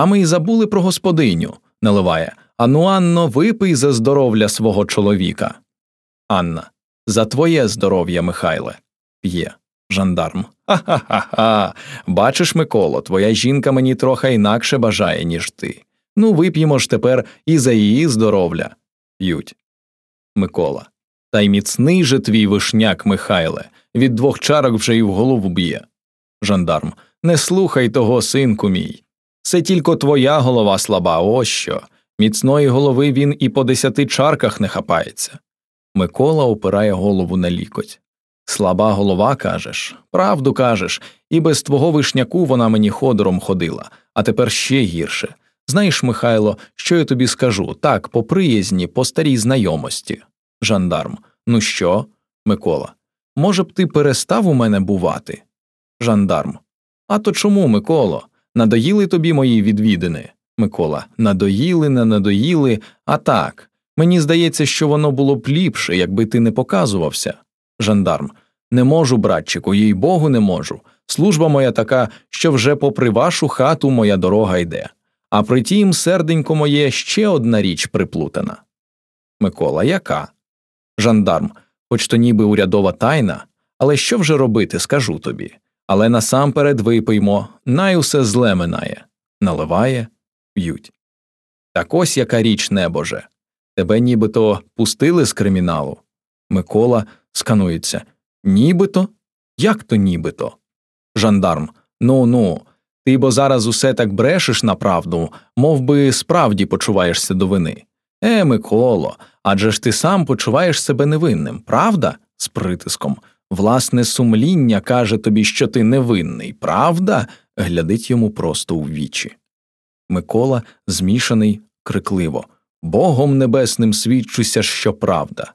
А ми й забули про господиню, наливає. Ану, Анно, випий за здоров'я свого чоловіка. Анна. За твоє здоров'я, Михайле. П'є. Жандарм. Ха ха ха ха. Бачиш, Миколо, твоя жінка мені трохи інакше бажає, ніж ти. Ну, вип'ємо ж тепер і за її здоров'я. П'ють. Микола. Та й міцний же твій вишняк, Михайле, від двох чарок вже й в голову б'є. Жандарм. Не слухай того, синку мій. Це тільки твоя голова слаба, ось що. Міцної голови він і по десяти чарках не хапається. Микола опирає голову на лікоть. Слаба голова, кажеш, правду кажеш, і без твого вишняку вона мені ходором ходила, а тепер ще гірше. Знаєш, Михайло, що я тобі скажу так, по приязні, по старій знайомості. Жандарм. Ну що? Микола. Може б ти перестав у мене бувати? Жандарм. А то чому, Миколо? Надоїли тобі мої відвідини? Микола. Надоїли, не надоїли, а так. Мені здається, що воно було б ліпше, якби ти не показувався. Жандарм. Не можу, братчику, їй богу, не можу. Служба моя така, що вже попри вашу хату моя дорога йде. А при тім, серденько моє, ще одна річ приплутана. Микола, яка? Жандарм, хоч то ніби урядова тайна, але що вже робити, скажу тобі. Але насамперед випиймо, най усе зле минає, наливає, п'ють. Так ось яка річ, небоже. Тебе нібито пустили з криміналу. Микола сканується. Нібито? Як то нібито? Жандарм. Ну ну. Ти бо зараз усе так брешеш на правду, мов би справді почуваєшся до вини. Е, Миколо, адже ж ти сам почуваєш себе невинним, правда? з притиском. Власне сумління каже тобі, що ти невинний, правда? глядить йому просто у вічі. Микола, змішаний, крикливо Богом небесним свідчуся, що правда.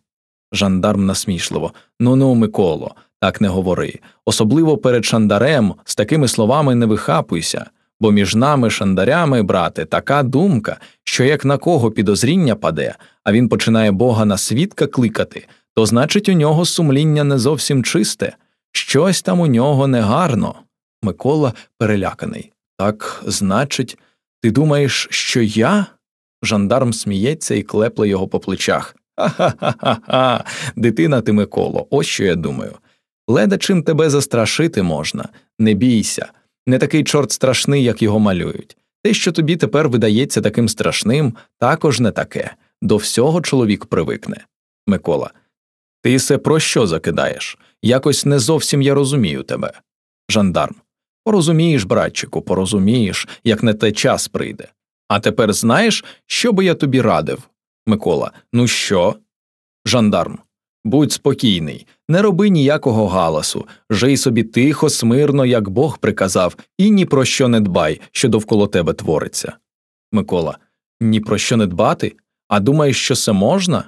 Жандарм насмішливо Ну ну, Миколо, так не говори. Особливо перед шандарем з такими словами не вихапуйся, бо між нами, шандарями, брате, така думка, що як на кого підозріння паде, а він починає Бога на свідка кликати, то значить у нього сумління не зовсім чисте, щось там у нього негарно. Микола переляканий. Так, значить, ти думаєш, що я? Жандарм сміється і клепле його по плечах. Ха-ха-ха, дитина ти, Миколо, ось що я думаю. Леда чим тебе застрашити можна, не бійся, не такий чорт страшний, як його малюють. Те, що тобі тепер видається таким страшним, також не таке. До всього чоловік привикне. Микола. Ти се про що закидаєш? Якось не зовсім я розумію тебе. Жандарм. Порозумієш, братчику, порозумієш, як не те час прийде. А тепер знаєш, що би я тобі радив? Микола. Ну що? Жандарм. Будь спокійний, не роби ніякого галасу, жий собі тихо, смирно, як Бог приказав, і ні про що не дбай, що довкола тебе твориться. Микола. Ні про що не дбати? А думаєш, що це можна?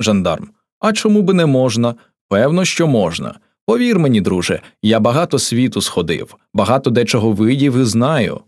Жандарм. А чому би не можна? Певно, що можна. Повір мені, друже, я багато світу сходив, багато дечого видів і знаю.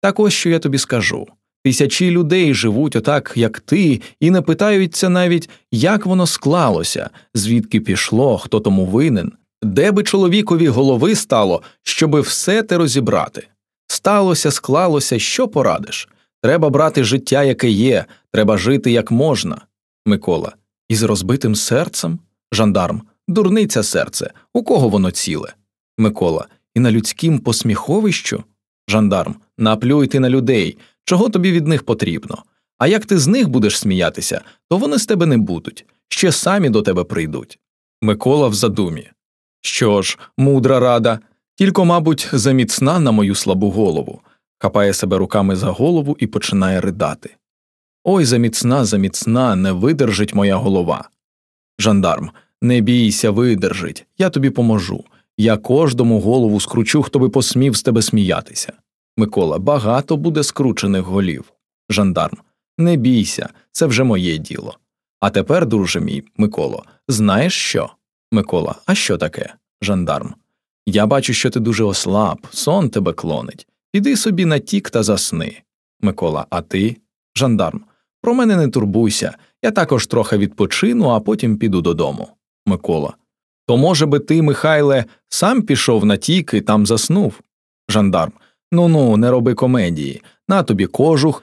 Так ось що я тобі скажу. Тисячі людей живуть отак, як ти, і не питаються навіть, як воно склалося, звідки пішло, хто тому винен, де би чоловікові голови стало, щоби все те розібрати. Сталося, склалося, що порадиш? Треба брати життя, яке є, треба жити як можна. Микола. Із розбитим серцем? Жандарм. Дурниця серце. У кого воно ціле? Микола. І на людськім посміховищу? Жандарм. Наплюйте на людей. Чого тобі від них потрібно? А як ти з них будеш сміятися, то вони з тебе не будуть, ще самі до тебе прийдуть. Микола в задумі. Що ж, мудра рада, тільки, мабуть, заміцна на мою слабу голову, хапає себе руками за голову і починає ридати. Ой, заміцна, заміцна, не видержить моя голова. Жандарм, не бійся, видержить, я тобі поможу. Я кожному голову скручу, хто би посмів з тебе сміятися. Микола, багато буде скручених голів. Жандарм. Не бійся, це вже моє діло. А тепер, друже мій, Миколо, знаєш що? Микола, а що таке? Жандарм. Я бачу, що ти дуже ослаб, сон тебе клонить. Піди собі на тік та засни. Микола, а ти? Жандарм. Про мене не турбуйся. Я також трохи відпочину, а потім піду додому. Микола. То, може би, ти, Михайле, сам пішов на тік і там заснув? Жандарм. Ну ну, не роби комедії. На тобі кожух,